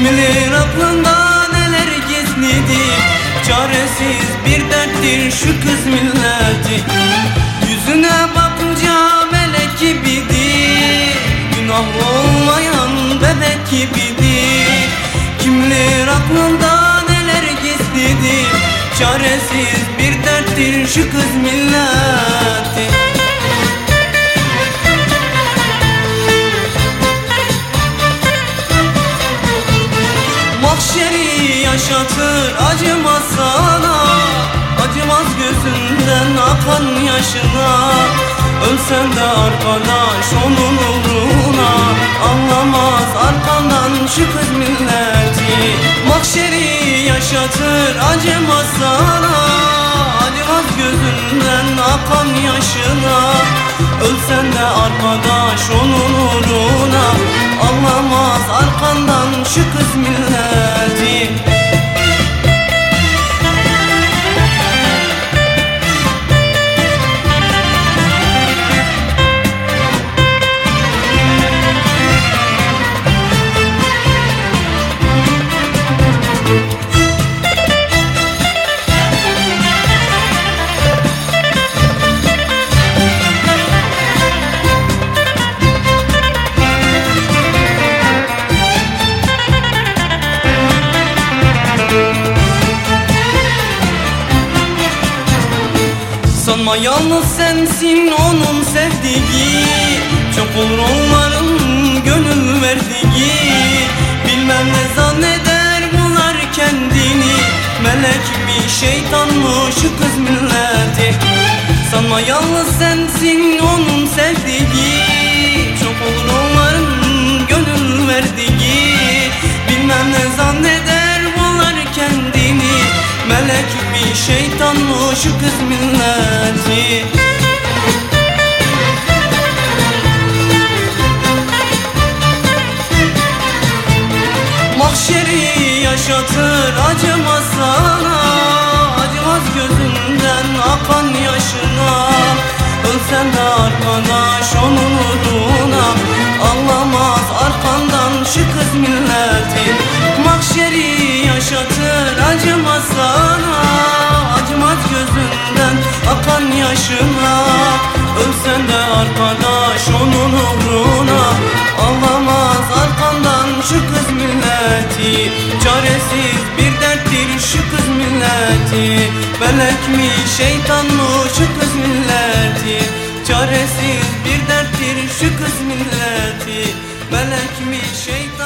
Kim bilir aklında neler gizlidir. Çaresiz bir derttir şu kız milleti Yüzüne bakınca melek gibidir. Günah olmayan bebek gibidir. Kim bilir aklında neler gizlidir. Çaresiz bir derttir şu kız milleti yaşatır acımaz sana. Acımaz gözünden akan yaşına. Ölsen de arkadaş onun uğruna. Anlamaz arkandan şu kız milleti. Mahşeri yaşatır acımaz sana. Acımaz gözünden akan yaşına. Ölsen de arkadaş onun uğruna. Anlamaz arkandan şu kız milleti Sanma yalnız sensin onun sevdiği. Çok olur onların gönül verdiği. Bilmem ne zanneder bunlar kendini. Melek mi şeytan mı şu kız milleti şu kız milleti Mahşeri yaşatır acımaz sana. Acımaz gözünden akan yaşına. Ölsen de arkadaş onun uğruna Anlamaz arkandan şu kız milleti akan yaşına Ölsen de arkadaş onun uğruna. Anlamaz arkandan şu kız milleti. Çaresiz bir derttir şu kız milleti. Melek mi şeytan mı şu kız milleti? Çaresiz bir derttir şu kız milleti. Melek mi şeytan